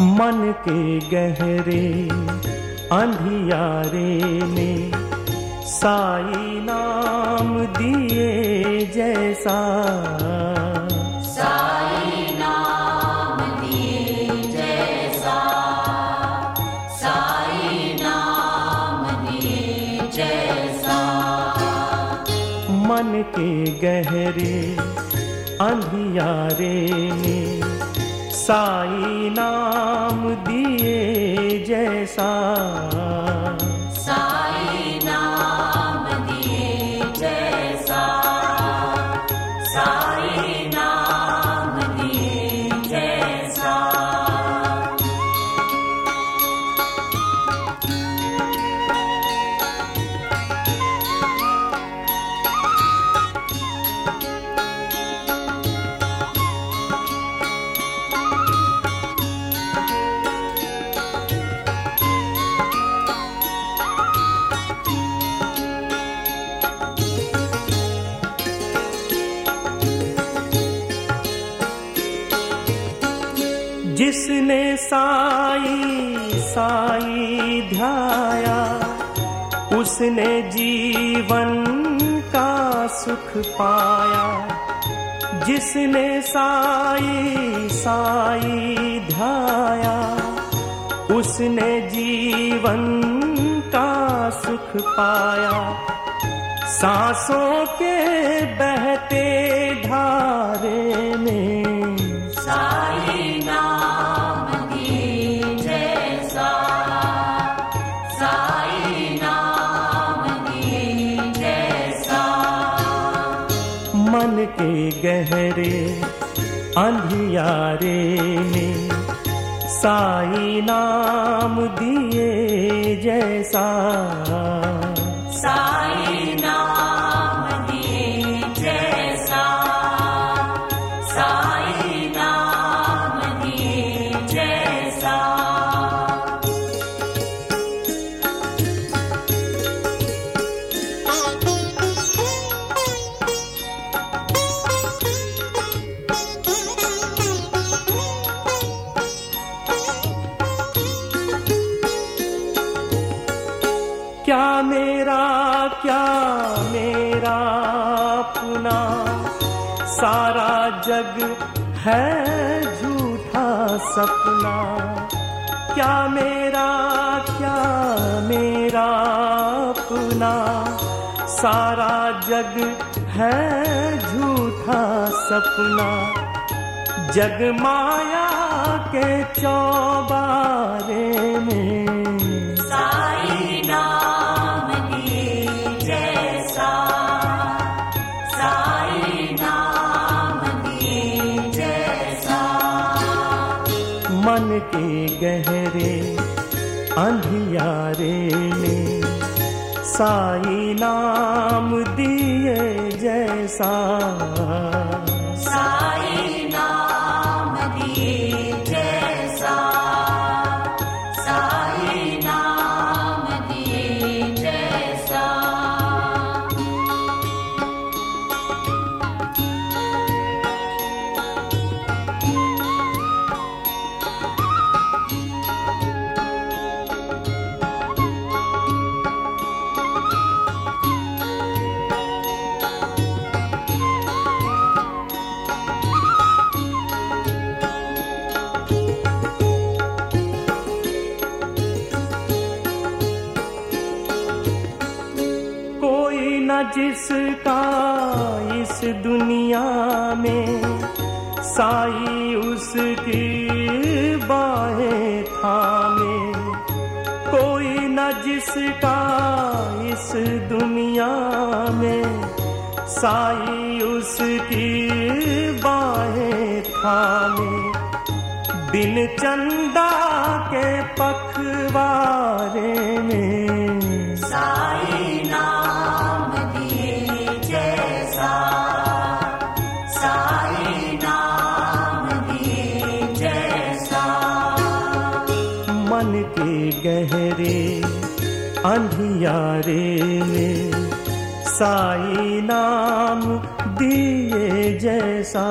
के गहरे अंधियारे में साई नाम दिए जैसा। साई नाम दिए जैसा। साई नाम दिए जैसा। मन के गहरे अंधियारे में साई नाम दिए जैसा। साई नाम दिए जैसा। साई जिसने साई साई ध्याया, उसने जीवन का सुख पाया। जिसने साई साई ध्याया, उसने जीवन का सुख पाया। सांसों के बहते धारे में मन के गहरे अंधियारे में साई नाम दिए जैसा। साई मेरा, क्या मेरा अपना सारा जग है झूठा सपना। क्या मेरा क्या मेरा अपना सारा जग है झूठा सपना। जग माया के चौबारे में के गहरे अंधियारे में साई नाम दिए जैसा जिसका इस दुनिया में साई उसकी बाहें थामे। कोई न जिसका इस दुनिया में साई उसकी बाहें थामे। बिन चंदा के पखवारे में गहरे अंधियारे में साई नाम दिए जैसा।